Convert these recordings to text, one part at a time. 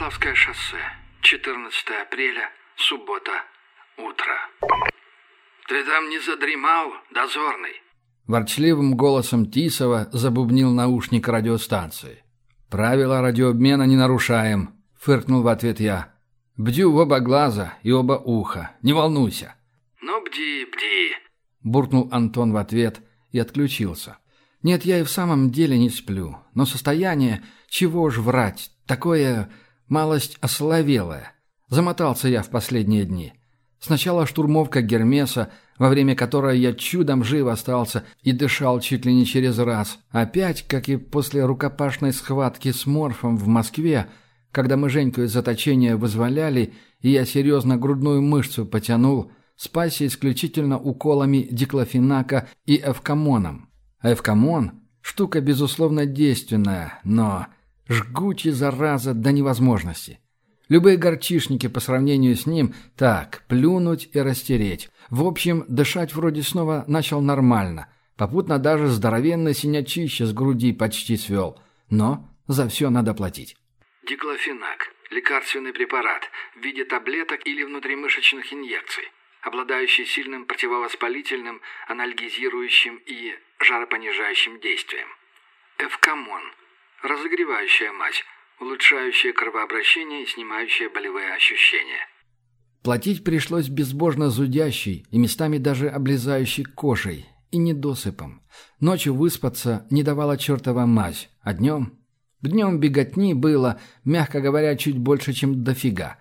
Ярославское шоссе. 14 апреля, суббота, утро. Ты там не задремал, дозорный? Ворчливым голосом Тисова забубнил наушник радиостанции. «Правила радиообмена не нарушаем», — фыркнул в ответ я. «Бдю в оба глаза и оба уха. Не волнуйся». «Ну, бди, бди», — буркнул Антон в ответ и отключился. «Нет, я и в самом деле не сплю. Но состояние, чего ж врать, такое малость ословелое. Замотался я в последние дни. Сначала штурмовка Гермеса, во время которой я чудом жив остался и дышал чуть ли не через раз. Опять, как и после рукопашной схватки с Морфом в Москве, когда мы Женьку из заточения вызволяли, и я серьезно грудную мышцу потянул, спасся исключительно уколами диклофенака и эфкамоном. Эфкамон – штука, безусловно, действенная, но жгучий, зараза, до невозможности. Любые горчишники по сравнению с ним – так, плюнуть и растереть. В общем, дышать вроде снова начал нормально. Попутно даже здоровенное синячище с груди почти свел. Но за все надо платить. Диклофенак. Лекарственный препарат в виде таблеток или внутримышечных инъекций, обладающий сильным противовоспалительным, анальгезирующим и жаропонижающим действием. Эфкамон. Разогревающая мазь улучшающее кровообращение и снимающее болевые ощущения. Платить пришлось безбожно зудящей и местами даже облезающей кожей и недосыпом. Ночью выспаться не давала чертова мазь, а днем... Днем беготни было, мягко говоря, чуть больше, чем дофига.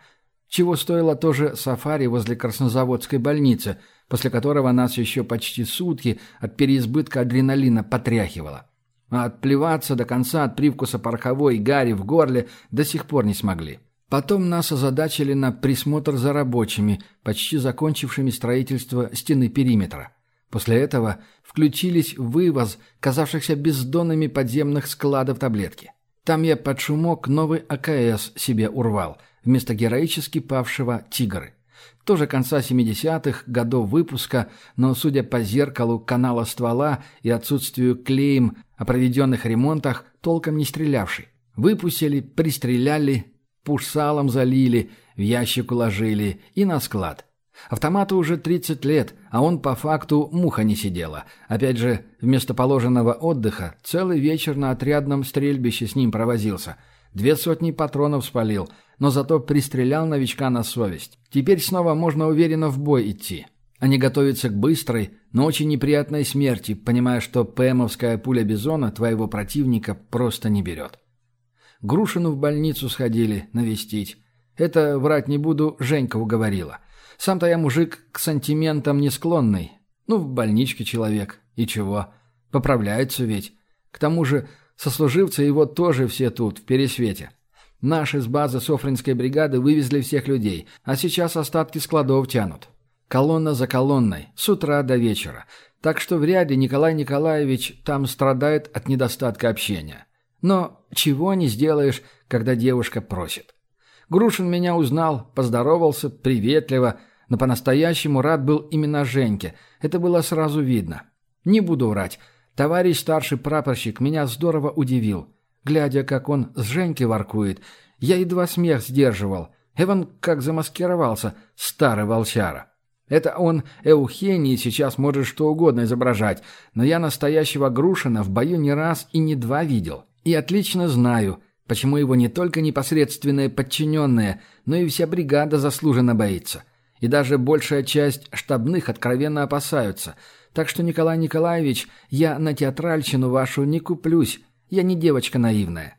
Чего стоило то же сафари возле Краснозаводской больницы, после которого нас еще почти сутки от переизбытка адреналина потряхивало. А отплеваться до конца от привкуса пороховой гари в горле до сих пор не смогли. Потом нас озадачили на присмотр за рабочими, почти закончившими строительство стены периметра. После этого включились в вывоз казавшихся бездонными подземных складов таблетки. Там я под шумок новый АКС себе урвал, вместо героически павшего «Тигры». Тоже конца 70-х годов выпуска, но, судя по зеркалу канала ствола и отсутствию клеем о проведенных ремонтах, толком не стрелявший. Выпустили, пристреляли, пушсалом залили, в ящик уложили и на склад. Автомату уже 30 лет, а он по факту муха не сидела. Опять же, вместо положенного отдыха целый вечер на отрядном стрельбище с ним провозился. Две сотни патронов спалил, но зато пристрелял новичка на совесть. Теперь снова можно уверенно в бой идти а не готовиться к быстрой, но очень неприятной смерти, понимая, что ПМовская пуля Бизона твоего противника просто не берет. Грушину в больницу сходили навестить. Это, врать не буду, Женька уговорила. Сам-то я мужик к сантиментам не склонный. Ну, в больничке человек. И чего? Поправляется ведь. К тому же, сослуживцы его тоже все тут, в пересвете. Наши с базы Софринской бригады вывезли всех людей, а сейчас остатки складов тянут. Колонна за колонной, с утра до вечера. Так что вряд ли Николай Николаевич там страдает от недостатка общения. Но чего не сделаешь, когда девушка просит. Грушин меня узнал, поздоровался, приветливо, но по-настоящему рад был именно Женьке. Это было сразу видно. Не буду врать. Товарищ старший прапорщик меня здорово удивил. Глядя, как он с Женькой воркует, я едва смех сдерживал. Эван как замаскировался, старый волчара. Это он, Эухений, сейчас может что угодно изображать, но я настоящего Грушина в бою не раз и не два видел. И отлично знаю, почему его не только непосредственные подчиненные, но и вся бригада заслуженно боится. И даже большая часть штабных откровенно опасаются. Так что, Николай Николаевич, я на театральщину вашу не куплюсь, я не девочка наивная.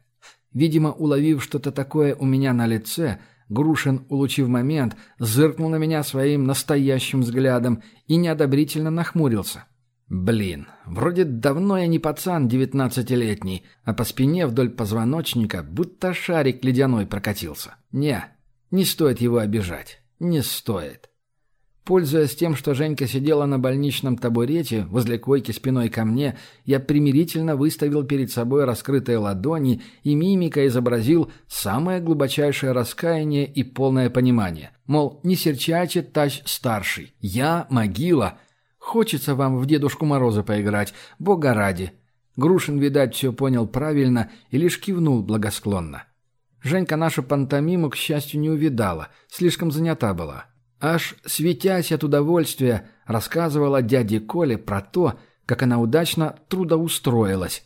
Видимо, уловив что-то такое у меня на лице, Грушин, улучив момент, зыркнул на меня своим настоящим взглядом и неодобрительно нахмурился. Блин, вроде давно я не пацан девятнадцатилетний, а по спине вдоль позвоночника будто шарик ледяной прокатился. Не, не стоит его обижать. Не стоит. Пользуясь тем, что Женька сидела на больничном табурете возле койки спиной ко мне, я примирительно выставил перед собой раскрытые ладони и мимика изобразил самое глубочайшее раскаяние и полное понимание. Мол, не серчайте, тач старший. Я могила. Хочется вам в Дедушку Мороза поиграть, бога ради. Грушин, видать, все понял правильно и лишь кивнул благосклонно. Женька нашу пантомиму, к счастью, не увидала, слишком занята была. Аж, светясь от удовольствия, рассказывала дяде Коле про то, как она удачно трудоустроилась.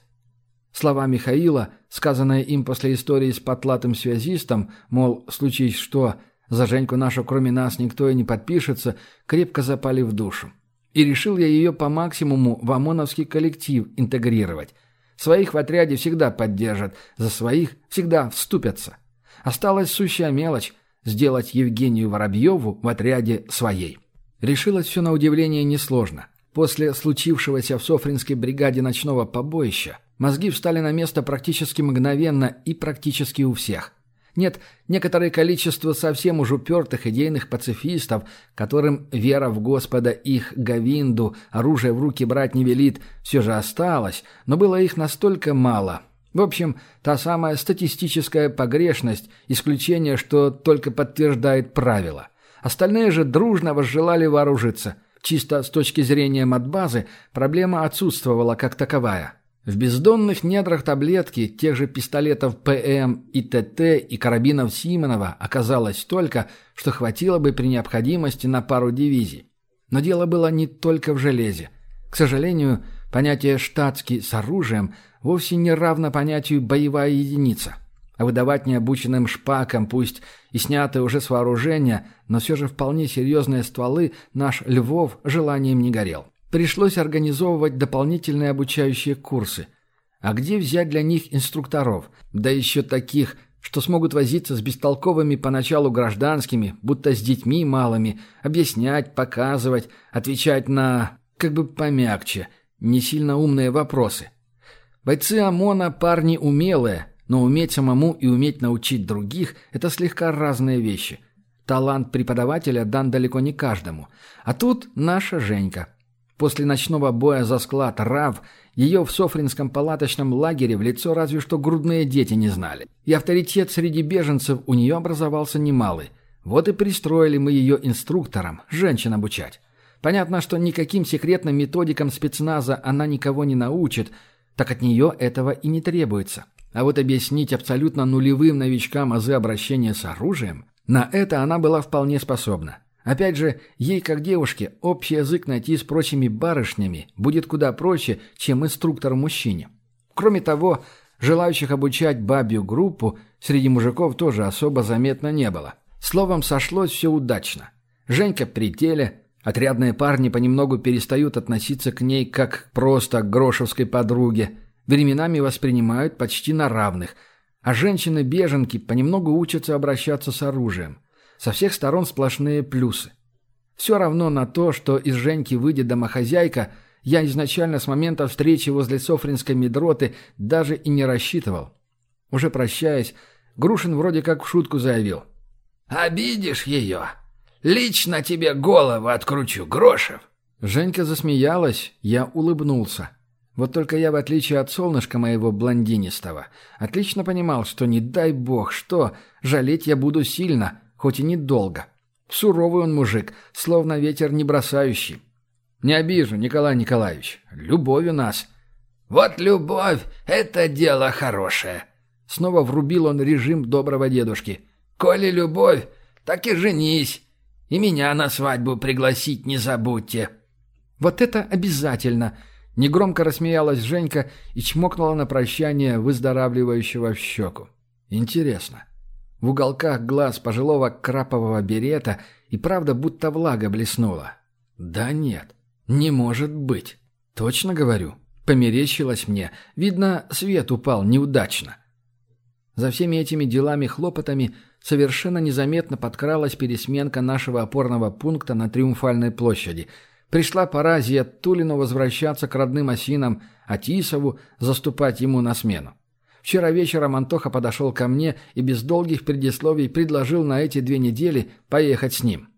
Слова Михаила, сказанные им после истории с потлатым связистом, мол, случись что, за Женьку нашу кроме нас никто и не подпишется, крепко запали в душу. И решил я ее по максимуму в ОМОНовский коллектив интегрировать. Своих в отряде всегда поддержат, за своих всегда вступятся. Осталась сущая мелочь – сделать Евгению Воробьеву в отряде своей. Решилось все на удивление несложно. После случившегося в Софринской бригаде ночного побоища Мозги встали на место практически мгновенно и практически у всех. Нет, некоторое количество совсем уж упертых идейных пацифистов, которым вера в Господа их Гавинду, оружие в руки брать не велит, все же осталось, но было их настолько мало. В общем, та самая статистическая погрешность, исключение, что только подтверждает правило. Остальные же дружно возжелали вооружиться. Чисто с точки зрения матбазы проблема отсутствовала как таковая. В бездонных недрах таблетки тех же пистолетов ПМ и ТТ и карабинов Симонова оказалось столько, что хватило бы при необходимости на пару дивизий. Но дело было не только в железе. К сожалению, понятие «штатский» с оружием вовсе не равно понятию «боевая единица». А выдавать необученным шпакам, пусть и снятые уже с вооружения, но все же вполне серьезные стволы, наш Львов желанием не горел. Пришлось организовывать дополнительные обучающие курсы. А где взять для них инструкторов? Да еще таких, что смогут возиться с бестолковыми поначалу гражданскими, будто с детьми малыми, объяснять, показывать, отвечать на, как бы помягче, не сильно умные вопросы. Бойцы ОМОНа парни умелые, но уметь самому и уметь научить других – это слегка разные вещи. Талант преподавателя дан далеко не каждому. А тут наша Женька – После ночного боя за склад РАВ ее в Софринском палаточном лагере в лицо разве что грудные дети не знали. И авторитет среди беженцев у нее образовался немалый. Вот и пристроили мы ее инструктором, женщин обучать. Понятно, что никаким секретным методикам спецназа она никого не научит, так от нее этого и не требуется. А вот объяснить абсолютно нулевым новичкам азы обращения с оружием, на это она была вполне способна. Опять же, ей, как девушке, общий язык найти с прочими барышнями будет куда проще, чем инструктор-мужчине. Кроме того, желающих обучать бабью группу среди мужиков тоже особо заметно не было. Словом, сошлось все удачно. Женька при теле, отрядные парни понемногу перестают относиться к ней как просто к грошевской подруге, временами воспринимают почти на равных, а женщины-беженки понемногу учатся обращаться с оружием. Со всех сторон сплошные плюсы. Все равно на то, что из Женьки выйдет домохозяйка, я изначально с момента встречи возле Софринской медроты даже и не рассчитывал. Уже прощаясь, Грушин вроде как в шутку заявил. «Обидишь ее? Лично тебе голову откручу, Грошев!» Женька засмеялась, я улыбнулся. Вот только я, в отличие от солнышка моего блондинистого, отлично понимал, что не дай бог что, жалеть я буду сильно, хоть и недолго. Суровый он мужик, словно ветер не бросающий. Не обижу, Николай Николаевич. Любовь у нас. Вот любовь — это дело хорошее. Снова врубил он режим доброго дедушки. Коли любовь, так и женись. И меня на свадьбу пригласить не забудьте. Вот это обязательно. Негромко рассмеялась Женька и чмокнула на прощание выздоравливающего в щеку. Интересно. В уголках глаз пожилого крапового берета и правда будто влага блеснула. Да нет, не может быть. Точно говорю. Померещилось мне. Видно, свет упал неудачно. За всеми этими делами-хлопотами совершенно незаметно подкралась пересменка нашего опорного пункта на Триумфальной площади. Пришла пора Зиаттулину возвращаться к родным осинам, а Тисову заступать ему на смену. Вчера вечером Антоха подошел ко мне и без долгих предисловий предложил на эти две недели поехать с ним.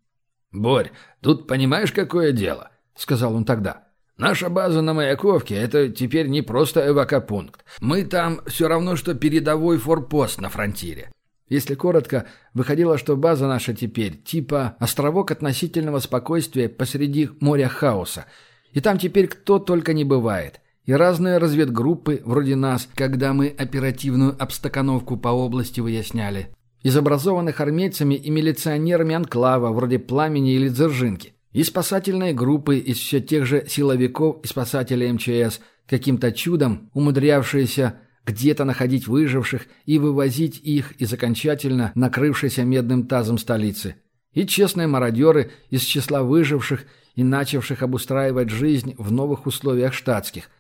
«Борь, тут понимаешь, какое дело?» — сказал он тогда. «Наша база на Маяковке — это теперь не просто эвакопункт. Мы там все равно, что передовой форпост на фронтире. Если коротко, выходило, что база наша теперь типа островок относительного спокойствия посреди моря хаоса. И там теперь кто только не бывает. и разные разведгруппы, вроде нас, когда мы оперативную обстакановку по области выясняли. Из образованных армейцами и милиционерами анклава, вроде Пламени или Дзержинки. И спасательные группы из все тех же силовиков и спасателей МЧС, каким-то чудом умудрявшиеся где-то находить выживших и вывозить их из окончательно накрывшейся медным тазом столицы. И честные мародеры из числа выживших и начавших обустраивать жизнь в новых условиях штатских.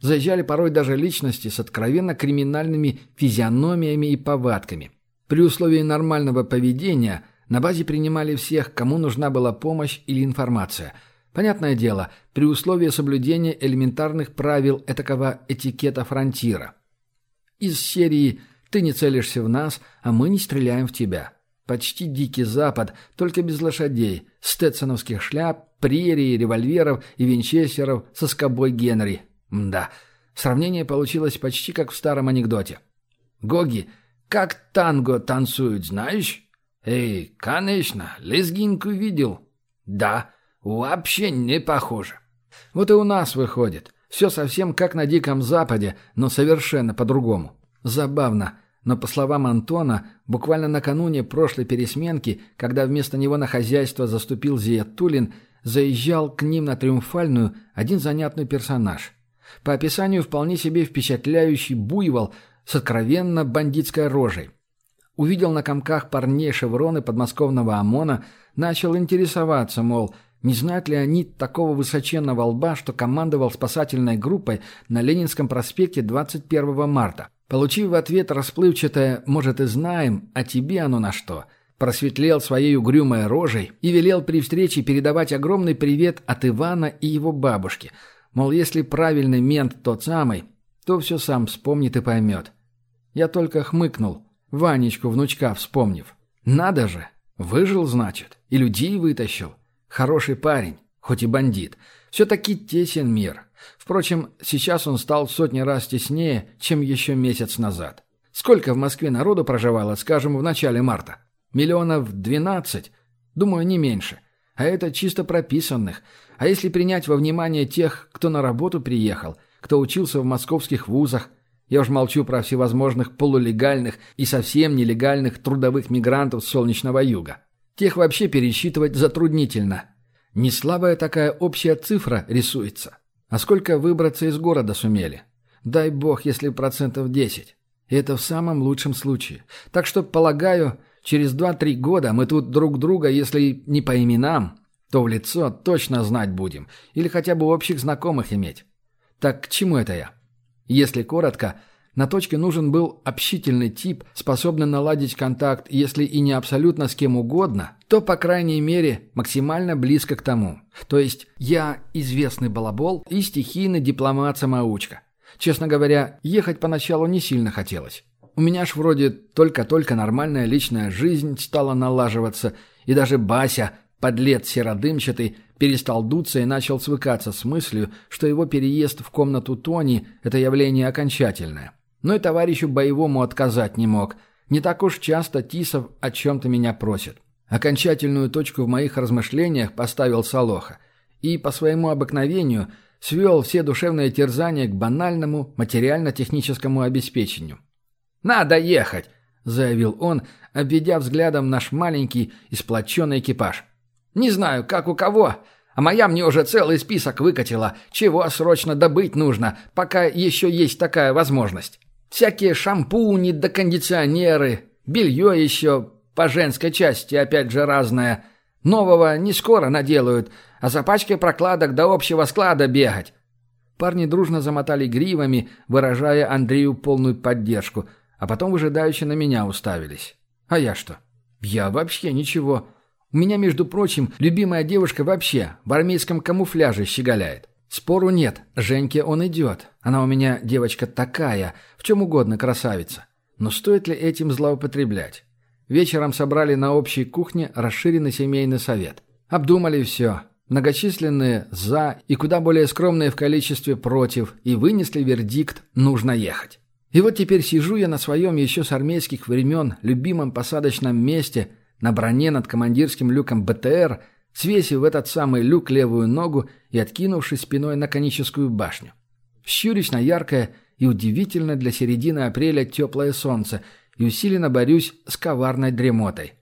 Заезжали порой даже личности с откровенно криминальными физиономиями и повадками. При условии нормального поведения на базе принимали всех, кому нужна была помощь или информация. Понятное дело, при условии соблюдения элементарных правил этакого этикета фронтира. Из серии «Ты не целишься в нас, а мы не стреляем в тебя». Почти дикий запад, только без лошадей, стетсоновских шляп, прерий, револьверов и винчестеров со скобой Генри. Мда, сравнение получилось почти как в старом анекдоте. «Гоги, как танго танцуют, знаешь?» «Эй, конечно, лезгинку видел». «Да, вообще не похоже». Вот и у нас выходит. Все совсем как на Диком Западе, но совершенно по-другому. Забавно. Но, по словам Антона, буквально накануне прошлой пересменки, когда вместо него на хозяйство заступил Зиятулин, заезжал к ним на Триумфальную один занятный персонаж. По описанию вполне себе впечатляющий буйвол с откровенно бандитской рожей. Увидел на комках парней шевроны подмосковного ОМОНа, начал интересоваться, мол, не знают ли они такого высоченного лба, что командовал спасательной группой на Ленинском проспекте 21 марта? Получив в ответ расплывчатое «может и знаем, а тебе оно на что?», просветлел своей угрюмой рожей и велел при встрече передавать огромный привет от Ивана и его бабушки. Мол, если правильный мент тот самый, то все сам вспомнит и поймет. Я только хмыкнул, Ванечку, внучка, вспомнив. Надо же, выжил, значит, и людей вытащил. Хороший парень, хоть и бандит. Все-таки тесен мир. Впрочем, сейчас он стал сотни раз теснее, чем еще месяц назад. Сколько в Москве народу проживало, скажем, в начале марта? Миллионов двенадцать? Думаю, не меньше. А это чисто прописанных. А если принять во внимание тех, кто на работу приехал, кто учился в московских вузах, я уж молчу про всевозможных полулегальных и совсем нелегальных трудовых мигрантов с солнечного юга. Тех вообще пересчитывать затруднительно. Не слабая такая общая цифра рисуется. А сколько выбраться из города сумели? Дай бог, если процентов 10. И это в самом лучшем случае. Так что, полагаю, через 2-3 года мы тут друг друга, если не по именам, то в лицо точно знать будем. Или хотя бы общих знакомых иметь. Так к чему это я? Если коротко, на точке нужен был общительный тип, способный наладить контакт, если и не абсолютно с кем угодно, то, по крайней мере, максимально близко к тому. То есть я известный балабол и стихийный дипломат-самоучка. Честно говоря, ехать поначалу не сильно хотелось. У меня ж вроде только-только нормальная личная жизнь стала налаживаться, и даже Бася, подлец серодымчатый, перестал дуться и начал свыкаться с мыслью, что его переезд в комнату Тони – это явление окончательное. Но и товарищу боевому отказать не мог. Не так уж часто Тисов о чем-то меня просит. Окончательную точку в моих размышлениях поставил Солоха. И по своему обыкновению свел все душевные терзания к банальному материально-техническому обеспечению. «Надо ехать!» – заявил он, обведя взглядом наш маленький и сплоченный экипаж – не знаю, как у кого, а моя мне уже целый список выкатила, чего срочно добыть нужно, пока еще есть такая возможность. Всякие шампуни да кондиционеры, белье еще, по женской части опять же разное. Нового не скоро наделают, а за пачкой прокладок до общего склада бегать. Парни дружно замотали гривами, выражая Андрею полную поддержку, а потом выжидающе на меня уставились. А я что? Я вообще ничего. У меня, между прочим, любимая девушка вообще в армейском камуфляже щеголяет. Спору нет, Женьке он идет. Она у меня девочка такая, в чем угодно красавица. Но стоит ли этим злоупотреблять? Вечером собрали на общей кухне расширенный семейный совет. Обдумали все. Многочисленные «за» и куда более скромные в количестве «против» и вынесли вердикт «нужно ехать». И вот теперь сижу я на своем еще с армейских времен любимом посадочном месте – на броне над командирским люком БТР, свесив в этот самый люк левую ногу и откинувшись спиной на коническую башню. щурюсь на яркое и удивительно для середины апреля теплое солнце и усиленно борюсь с коварной дремотой.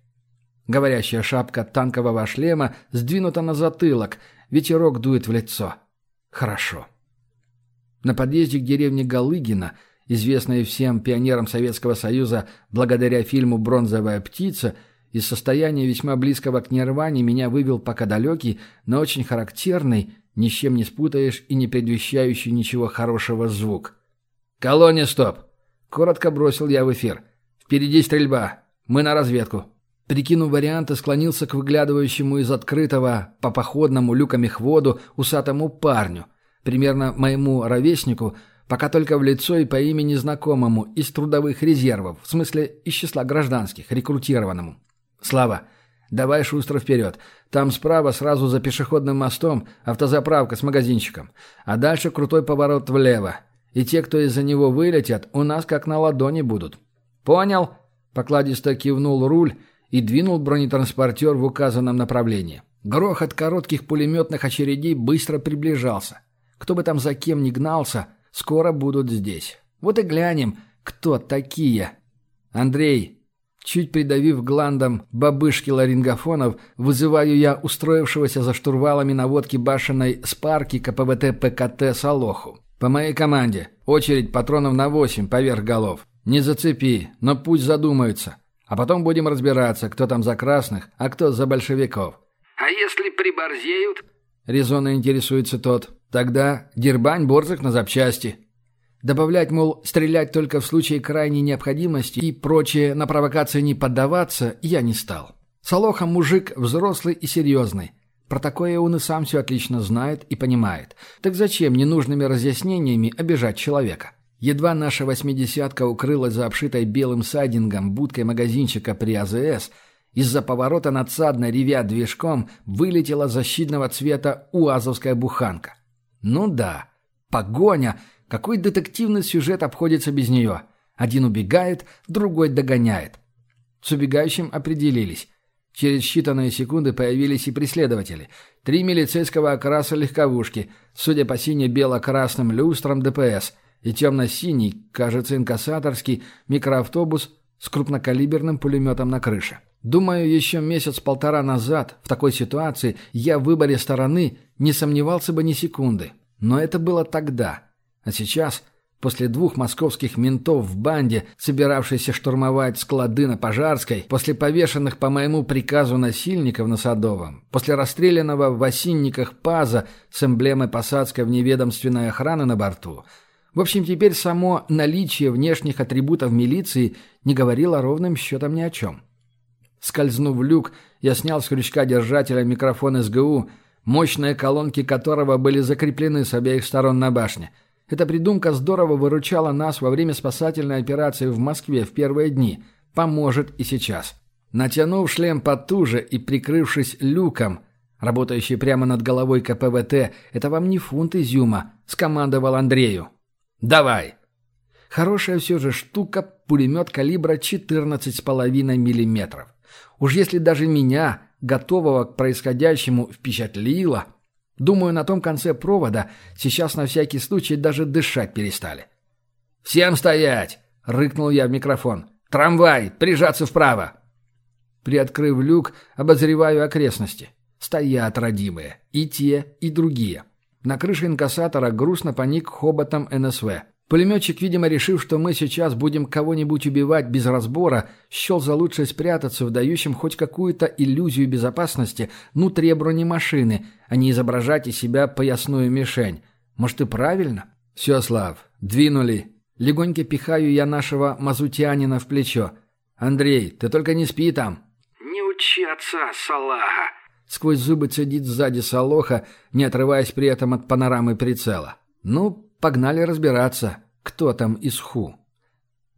Говорящая шапка танкового шлема сдвинута на затылок, ветерок дует в лицо. Хорошо. На подъезде к деревне Галыгина, известной всем пионерам Советского Союза благодаря фильму «Бронзовая птица», из состояния весьма близкого к нирване меня вывел пока далекий, но очень характерный, ни с чем не спутаешь и не предвещающий ничего хорошего звук. «Колония, стоп!» Коротко бросил я в эфир. «Впереди стрельба. Мы на разведку». Прикинув варианты, склонился к выглядывающему из открытого по походному люками хводу усатому парню, примерно моему ровеснику, пока только в лицо и по имени знакомому, из трудовых резервов, в смысле из числа гражданских, рекрутированному. «Слава, давай шустро вперед. Там справа сразу за пешеходным мостом автозаправка с магазинчиком, а дальше крутой поворот влево. И те, кто из-за него вылетят, у нас как на ладони будут». «Понял?» — покладисто кивнул руль и двинул бронетранспортер в указанном направлении. Грохот коротких пулеметных очередей быстро приближался. Кто бы там за кем ни гнался, скоро будут здесь. Вот и глянем, кто такие. Андрей, чуть придавив гландом бабышки ларингофонов, вызываю я устроившегося за штурвалами наводки башенной спарки КПВТ ПКТ Солоху. По моей команде. Очередь патронов на восемь поверх голов. Не зацепи, но пусть задумаются. А потом будем разбираться, кто там за красных, а кто за большевиков. А если приборзеют? Резонно интересуется тот. Тогда дербань борзых на запчасти. Добавлять, мол, стрелять только в случае крайней необходимости и прочее на провокации не поддаваться, я не стал. Солоха мужик взрослый и серьезный. Про такое он и сам все отлично знает и понимает. Так зачем ненужными разъяснениями обижать человека? Едва наша восьмидесятка укрылась за обшитой белым сайдингом будкой магазинчика при АЗС, из-за поворота надсадно ревя движком вылетела защитного цвета уазовская буханка. Ну да, погоня, какой детективный сюжет обходится без нее. Один убегает, другой догоняет. С убегающим определились. Через считанные секунды появились и преследователи. Три милицейского окраса легковушки, судя по сине-бело-красным люстрам ДПС – и темно-синий, кажется, инкассаторский, микроавтобус с крупнокалиберным пулеметом на крыше. Думаю, еще месяц-полтора назад в такой ситуации я в выборе стороны не сомневался бы ни секунды. Но это было тогда. А сейчас, после двух московских ментов в банде, собиравшейся штурмовать склады на Пожарской, после повешенных по моему приказу насильников на Садовом, после расстрелянного в осинниках ПАЗа с эмблемой посадской вневедомственной охраны на борту – в общем, теперь само наличие внешних атрибутов милиции не говорило ровным счетом ни о чем. Скользнув в люк, я снял с крючка держателя микрофон СГУ, мощные колонки которого были закреплены с обеих сторон на башне. Эта придумка здорово выручала нас во время спасательной операции в Москве в первые дни. Поможет и сейчас. Натянув шлем потуже и прикрывшись люком, работающий прямо над головой КПВТ, это вам не фунт изюма, скомандовал Андрею. «Давай!» Хорошая все же штука пулемет калибра 14,5 мм. Уж если даже меня, готового к происходящему, впечатлило, думаю, на том конце провода сейчас на всякий случай даже дышать перестали. «Всем стоять!» — рыкнул я в микрофон. «Трамвай! Прижаться вправо!» Приоткрыв люк, обозреваю окрестности. Стоят родимые. И те, и другие. На крыше инкассатора грустно поник хоботом НСВ. Пулеметчик, видимо, решив, что мы сейчас будем кого-нибудь убивать без разбора, счел за лучшее спрятаться в дающем хоть какую-то иллюзию безопасности внутри бронемашины, а не изображать из себя поясную мишень. Может и правильно? Все, Слав, двинули. Легонько пихаю я нашего мазутянина в плечо. Андрей, ты только не спи там. Не учи отца, салага. Сквозь зубы цедит сзади Солоха, не отрываясь при этом от панорамы прицела. «Ну, погнали разбираться, кто там из Ху».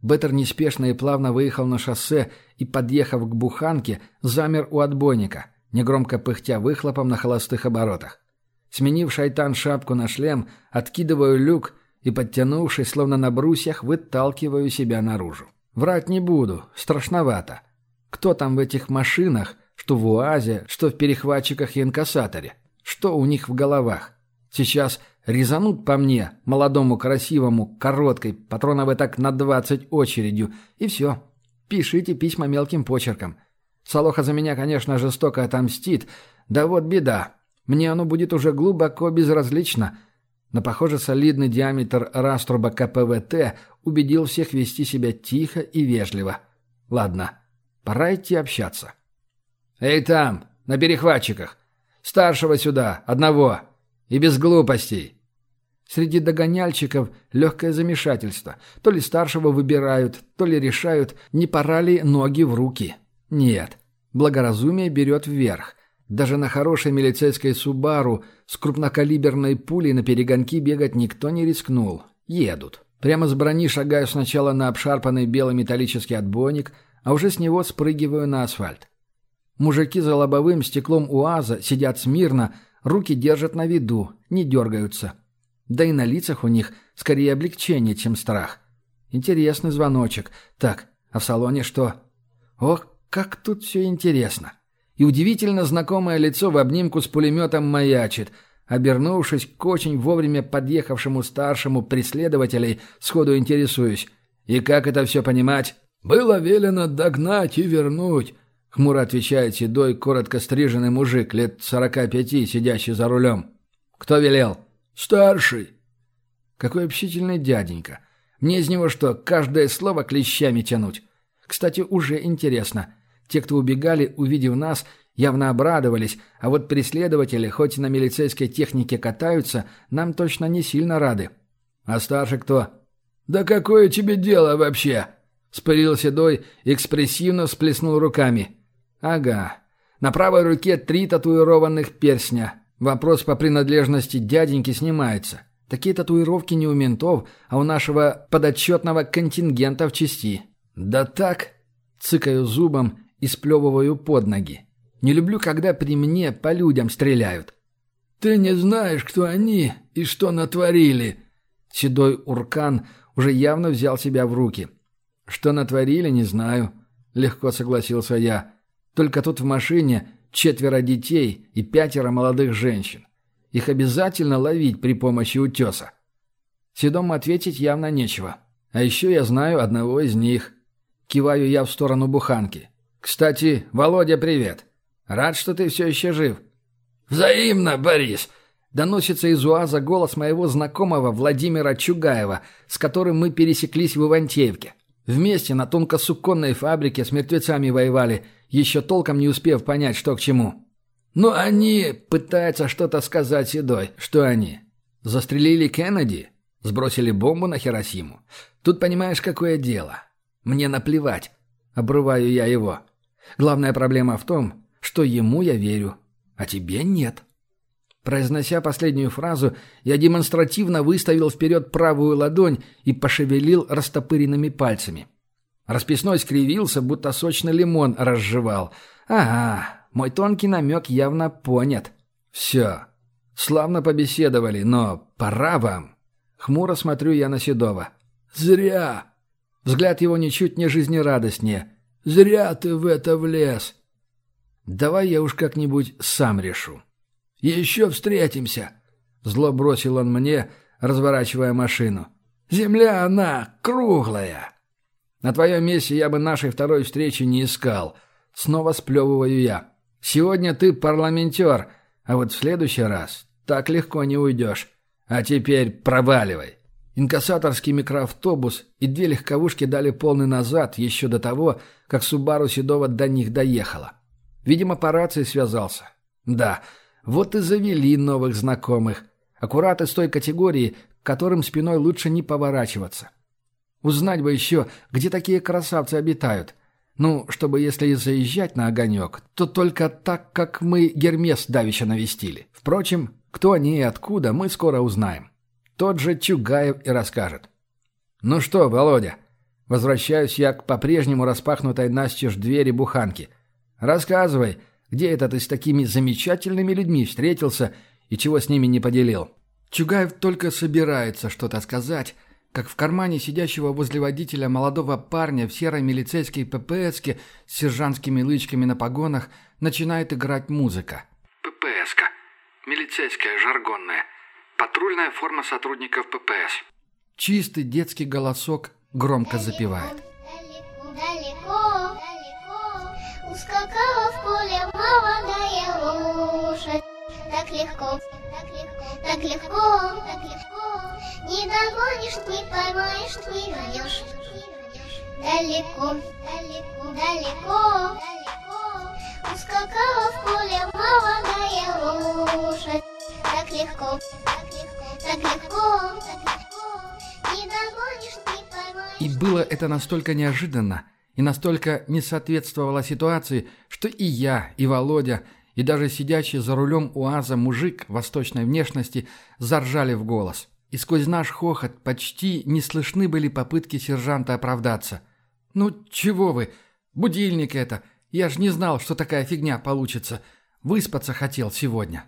Беттер неспешно и плавно выехал на шоссе и, подъехав к буханке, замер у отбойника, негромко пыхтя выхлопом на холостых оборотах. Сменив шайтан шапку на шлем, откидываю люк и, подтянувшись, словно на брусьях, выталкиваю себя наружу. Врать не буду, страшновато. Кто там в этих машинах – что в УАЗе, что в перехватчиках и инкассаторе. Что у них в головах? Сейчас резанут по мне, молодому, красивому, короткой, патронов так на двадцать очередью, и все. Пишите письма мелким почерком. Солоха за меня, конечно, жестоко отомстит, да вот беда. Мне оно будет уже глубоко безразлично. Но, похоже, солидный диаметр раструба КПВТ убедил всех вести себя тихо и вежливо. Ладно, пора идти общаться. «Эй, там, на перехватчиках! Старшего сюда, одного! И без глупостей!» Среди догоняльщиков легкое замешательство. То ли старшего выбирают, то ли решают, не пора ли ноги в руки. Нет, благоразумие берет вверх. Даже на хорошей милицейской «Субару» с крупнокалиберной пулей на перегонки бегать никто не рискнул. Едут. Прямо с брони шагаю сначала на обшарпанный белый металлический отбойник, а уже с него спрыгиваю на асфальт. Мужики за лобовым стеклом УАЗа сидят смирно, руки держат на виду, не дергаются. Да и на лицах у них скорее облегчение, чем страх. Интересный звоночек. Так, а в салоне что? Ох, как тут все интересно. И удивительно знакомое лицо в обнимку с пулеметом маячит. Обернувшись к очень вовремя подъехавшему старшему преследователей, сходу интересуюсь. И как это все понимать? «Было велено догнать и вернуть», — хмуро отвечает седой, коротко стриженный мужик, лет сорока пяти, сидящий за рулем. «Кто велел?» «Старший». Какой общительный дяденька. Мне из него что, каждое слово клещами тянуть? Кстати, уже интересно. Те, кто убегали, увидев нас, явно обрадовались, а вот преследователи, хоть на милицейской технике катаются, нам точно не сильно рады. А старший кто? «Да какое тебе дело вообще?» Спылил Седой, экспрессивно всплеснул руками. «Ага. На правой руке три татуированных перстня. Вопрос по принадлежности дяденьки снимается. Такие татуировки не у ментов, а у нашего подотчетного контингента в части. Да так...» Цыкаю зубом и сплевываю под ноги. Не люблю, когда при мне по людям стреляют. «Ты не знаешь, кто они и что натворили!» Седой Уркан уже явно взял себя в руки. «Что натворили, не знаю», — легко согласился я. «Только тут в машине четверо детей и пятеро молодых женщин. Их обязательно ловить при помощи утеса». Седому ответить явно нечего. А еще я знаю одного из них. Киваю я в сторону буханки. «Кстати, Володя, привет. Рад, что ты все еще жив». «Взаимно, Борис!» Доносится из УАЗа голос моего знакомого Владимира Чугаева, с которым мы пересеклись в Ивантеевке. Вместе на тонкосуконной фабрике с мертвецами воевали, еще толком не успев понять, что к чему. «Ну они...» — пытается что-то сказать Седой. «Что они?» «Застрелили Кеннеди?» «Сбросили бомбу на Хиросиму?» «Тут понимаешь, какое дело?» «Мне наплевать. Обрываю я его. Главная проблема в том, что ему я верю, а тебе нет. Произнося последнюю фразу, я демонстративно выставил вперед правую ладонь и пошевелил растопыренными пальцами. Расписной скривился, будто сочный лимон разжевал. «Ага, мой тонкий намек явно понят. Все. Славно побеседовали, но пора вам». Хмуро смотрю я на Седова. «Зря!» Взгляд его ничуть не жизнерадостнее. «Зря ты в это влез!» «Давай я уж как-нибудь сам решу». «Еще встретимся!» Зло бросил он мне, разворачивая машину. «Земля она круглая!» «На твоем месте я бы нашей второй встречи не искал». Снова сплевываю я. «Сегодня ты парламентер, а вот в следующий раз так легко не уйдешь. А теперь проваливай». Инкассаторский микроавтобус и две легковушки дали полный назад еще до того, как Субару Седова до них доехала. Видимо, по рации связался. Да, вот и завели новых знакомых. Аккурат из той категории, которым спиной лучше не поворачиваться. Узнать бы еще, где такие красавцы обитают. Ну, чтобы если и заезжать на огонек, то только так, как мы Гермес давеча навестили. Впрочем, кто они и откуда, мы скоро узнаем. Тот же Чугаев и расскажет. «Ну что, Володя?» Возвращаюсь я к по-прежнему распахнутой настежь двери буханки. «Рассказывай, где это ты с такими замечательными людьми встретился и чего с ними не поделил?» Чугаев только собирается что-то сказать, как в кармане сидящего возле водителя молодого парня в серой милицейской ППСке с сержантскими лычками на погонах начинает играть музыка. ППСка. Милицейская, жаргонная. Патрульная форма сотрудников ППС. Чистый детский голосок громко запевает. Далеко, далеко, ускакала в Так легко, так легко, так легко, не догонишь, не поймаешь, не вернешь. Далеко, далеко, далеко, далеко, ускакала в поле молодая лошадь. Так легко, так легко, так легко, так легко, не догонишь, не поймаешь. И было это настолько неожиданно и настолько не соответствовало ситуации, что и я, и Володя, и даже сидящий за рулем УАЗа мужик восточной внешности заржали в голос. И сквозь наш хохот почти не слышны были попытки сержанта оправдаться. «Ну, чего вы? Будильник это! Я ж не знал, что такая фигня получится. Выспаться хотел сегодня».